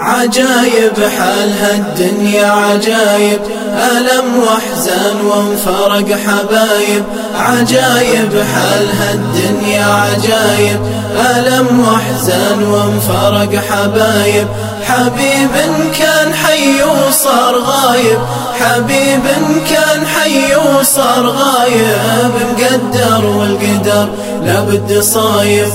عجايب حال هالدنيا عجايب ألم وأحزان وانفرق حبايب. عجايب حال هالدنيا عجايب ألم وأحزان وانفرق حبايب. حبيب كان حي وصار غايب حبيب كان حي وصار غايب. مقدر والقدر لابد صايب.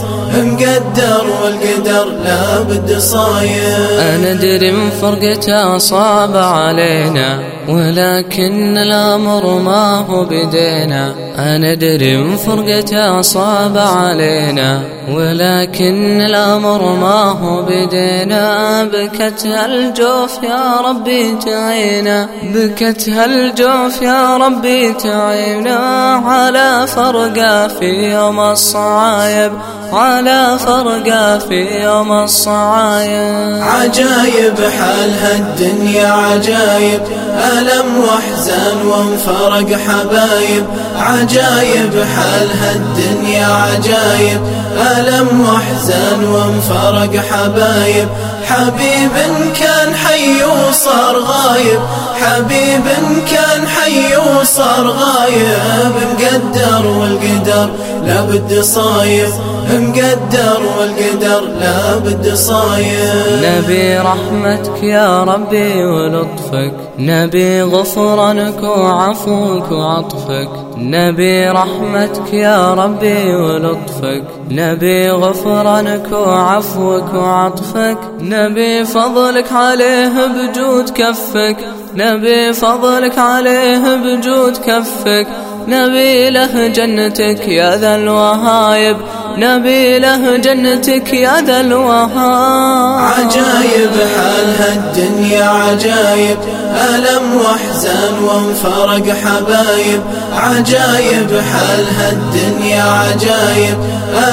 مقدر والقدر لابد صايب أنا أدري من فرقته صعب علينا ولكن الأمر ما هو بدينا. أنا أدري من فرقته صعب علينا ولكن الأمر ما هو بدينا. بكت هالجوف يا ربي تعينا بكت هالجوف يا ربي تعينا. على فرقة في يوم الصعايب على فرقة في يوم الصعايب. عجايب حال هالدنيا عجايب ألم واحزان وانفرق حبايب. عجايب حال هالدنيا عجايب ألم واحزان وانفرق حبايب. حبيب كان حي وصار غايب حبيب كان حي وصار غايب. مقدر والقدر لابد صايب. مقدر والقدر لابد صايب نبي رحمتك يا ربي ولطفك. نبي غفرانك وعفوك وعطفك. نبي رحمتك يا ربي ولطفك. نبي غفرانك وعفوك وعطفك. نبي فضلك عليه بجود كفك. نبي فضلك عليه بجود كفك. نبي له جنتك يا ذا الوهايب. نبي له جنتك يا ذا الوهاب عجايب حال هالدنيا عجايب؟ ألم وأحزان وانفرق حبايب. عجايب حال هالدنيا عجايب؟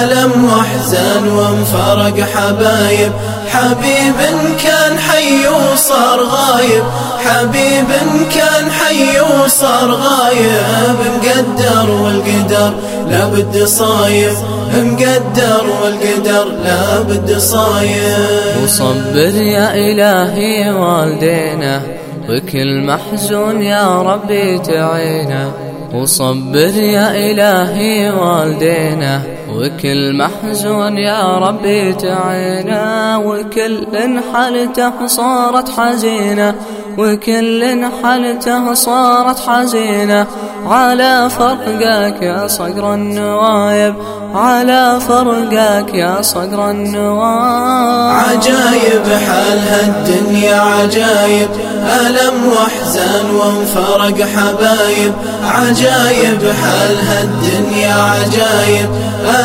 ألم وأحزان وانفرق حبايب. حبيب كان حي وصار غايب حبيب كان حي وصار غايب مقدر والقدر لابد صايب مقدر والقدر لابد صايب. وصبر يا إلهي والدينا وكل محزون يا ربي تعينا. وصبر يا إلهي والدينا وكل محزون يا ربي تعينا وكل حالته صارت حزينة وكل حالته صارت حزينة. على فرقك يا صقر النوايب. على فرقك يا صقر النوايب. عجايب حال هالدنيا عجايب. ألم واحزان وانفرق حبايب. عجايب حال هالدنيا عجايب.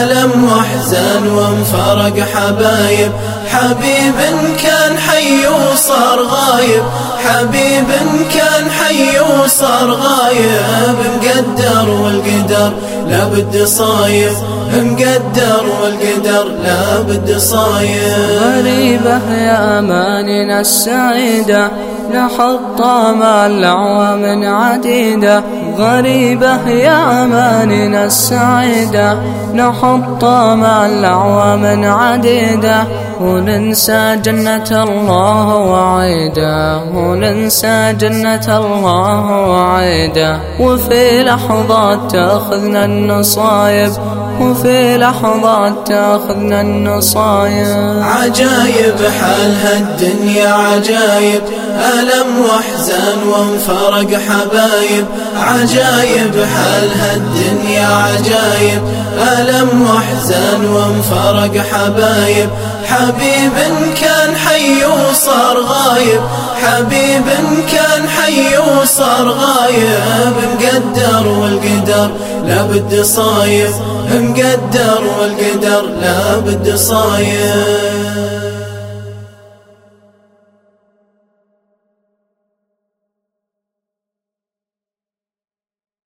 ألم واحزان وانفرق حبايب. حبيب كان حي وصار غايب حبيب كان حي وصار غايب. مقدر والقدر لابد صايب مقدر والقدر لابد صايب غريبة يا أماننا السعيدة نحط مع الأعوام عديدة غريبة يا أماننا السعيدة نحط مع الأعوام عديدة وننسى جنة الله وعيدا وننسى جنة الله وعيدا وفي لحظات تأخذنا النصايب وفي لحظات تأخذنا النصايب عجايب حال هالدنيا عجايب ألم واحزان وانفرق حبايب. عجايب حال هالدنيا عجايب ألم واحزان وانفرق حبايب. حبيب كان حي وصار غايب حبيب كان حي وصار غايب. مقدر والقدر لابد صايب مقدر والقدر لابد صايب.